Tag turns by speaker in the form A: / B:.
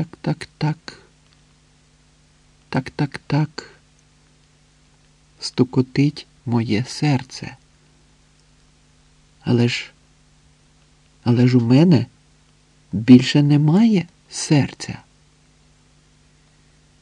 A: так, так, так. Так, так, так. Стукотить моє серце. Але ж, але ж у мене більше немає серця.